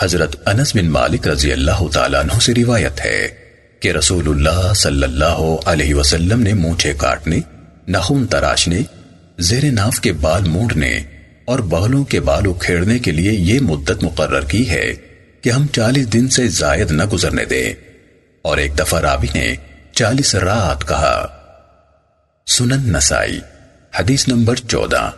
حضرت انس بن مالک رضی اللہ تعالیٰ عنہ سے روایت ہے کہ رسول اللہ صلی اللہ علیہ وسلم نے مونچھے کاٹنے نخون تراشنے، زیر ناف کے بال مونڈنے اور بغلوں کے بال اکھیڑنے کے لیے یہ مدت مقرر کی ہے کہ ہم چالیس دن سے زائد نہ گزرنے دیں۔ اور ایک دفعہ رابی نے چالیس رات کہا۔ سنن نسائی، حدیث نمبر چودہ۔